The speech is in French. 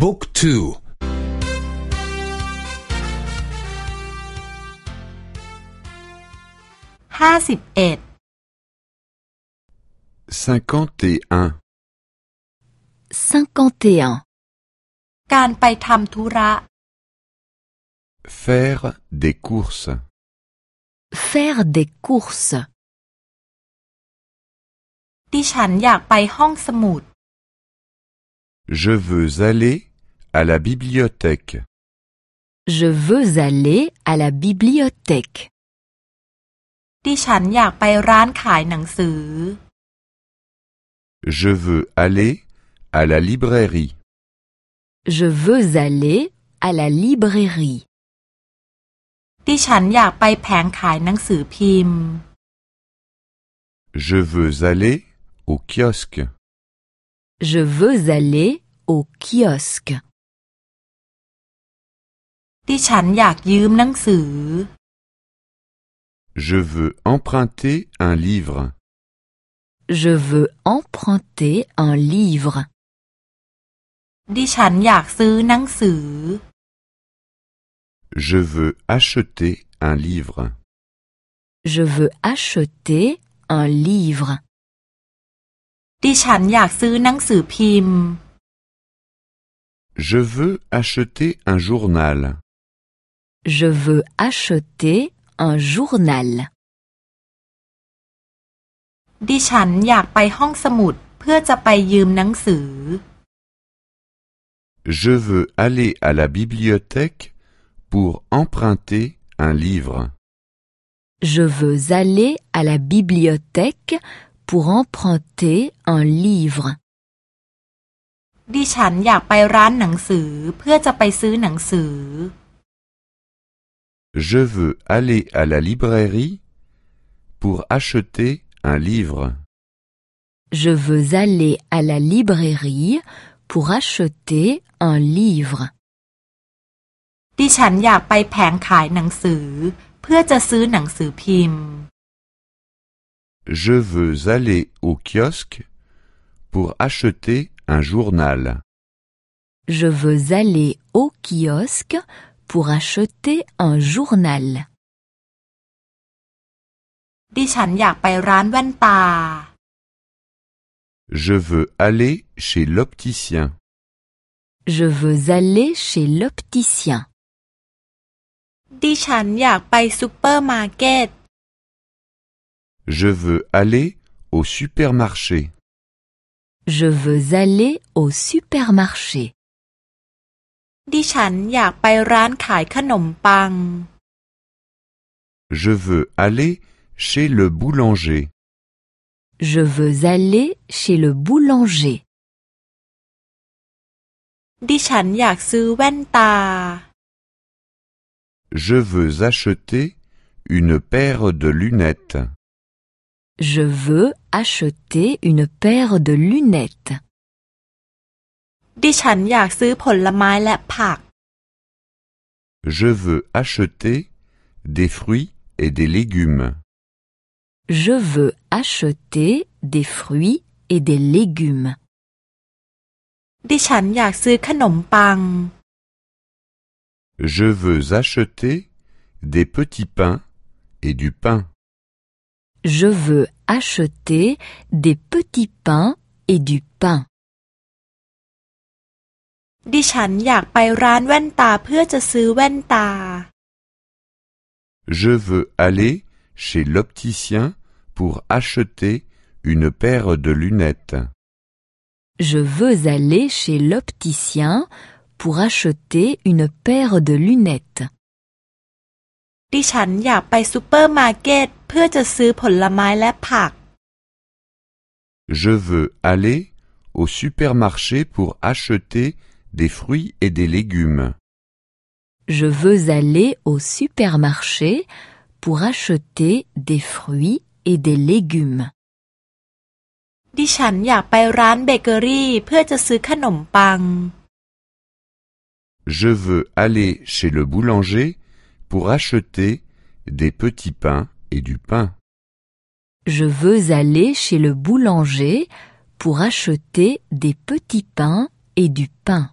บุ๊กทูห้าสิบเอ็ด cinquante et un, 51. การไปทำธุระ faire des courses, Faire des courses. ดิฉันอยากไปห้องสมุด je veux aller à la bibliothèque, Je veux aller à la bibliothèque. ดิฉันอยากไปร้านขายหนังสือ je veux aller à la librairie, Je veux aller à la librairie. ดิฉันอยากไปแผงขายหนังสือพิมพ์ je veux aller au kiosque, Je veux aller au kiosque. ดิฉันอยากยืมหนังสือ je veux emprunter un livre, Je veux emprunter un livre. ดิฉันอยากซื้อหนังสือ je veux acheter un livre, Je veux acheter un livre. ดิฉันอยากซื้อหนังสือพิมพ์ je veux acheter un journal, Je veux acheter un journal. ดิฉันอยากไปห้องสมุดเพื่อจะไปยืมหนังสือ je veux aller à la bibliothèque pour emprunter un livre. Je veux aller à la bibliothèque pour emprunter un livre. ดิฉันอยากไปร้านหนังสือเพื่อจะไปซื้อหนังสือ Je veux aller à la librairie pour acheter un livre. Je veux aller à la librairie pour acheter un livre. ดิฉันอยากไปแผงขายหนังสือ เพื่อจะซื้อหนังสือพิมพ์ Je veux aller au kiosque pour acheter un journal. Je veux aller au kiosque pour acheter un journal. Je veux aller chez l'opticien. Je veux aller chez l'opticien. Je veux aller au supermarché. Je veux aller au supermarché. ดิฉันอยากไปร้านขายขนมปัง Je veux aller chez le boulanger. Je veux aller chez le boulanger. ดิฉันอยากซื้อแว่นตา Je veux acheter une paire de lunettes. Je veux acheter une paire de lunettes. ดิฉันอยากซื้อผลไม้และผัก Je veux acheter des fruits et des légumes. Je veux acheter des fruits et des légumes. ดิฉันอยากซื้อขนมปัง Je veux acheter des petits pains et du pain. Je veux acheter des petits pains et du pain. ดิฉันอยากไปร้านแว่นตาเพื่อจะซื้อแว่นตา Je veux aller chez l'opticien pour acheter une paire de lunettes. Je veux aller chez l'opticien pour acheter une paire de lunettes. ดิฉันอยากไปซูเปอร์มาร์เก็ต เพื่อจะซื้อผลไม้และผัก Je veux aller au supermarché pour acheter des fruits et des légumes. Je veux aller au supermarché pour acheter des fruits et des légumes. ดิฉันอยากไปร้านเบเกอรี่เพื่อจะซื้อขนมปัง Je veux aller chez le boulanger pour acheter des petits pains je veux aller chez le boulanger pour acheter des petits pains et du pain.